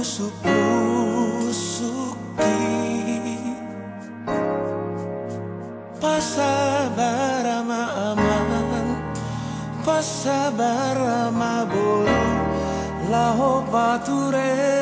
busuk-busuk di Pasabarama aman. Pasabarama bolu Laho pature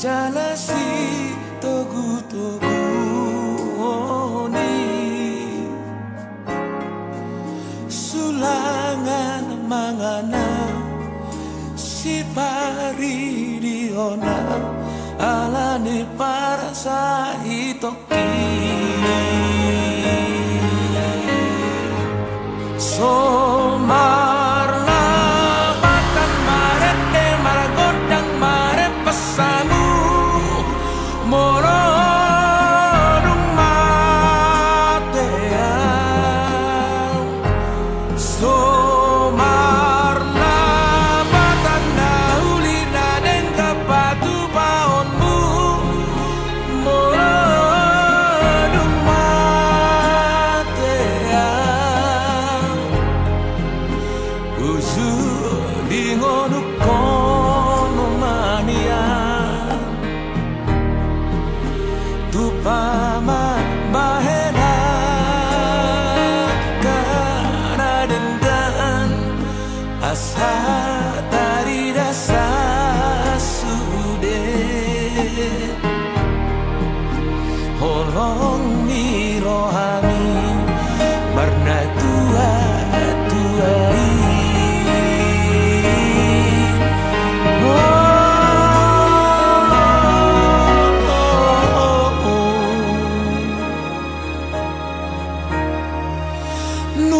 jalasi togu togu oni. Sulangan mangana si pari diona alane parasa itoki Soma Jalasi togu togu woni Sulangan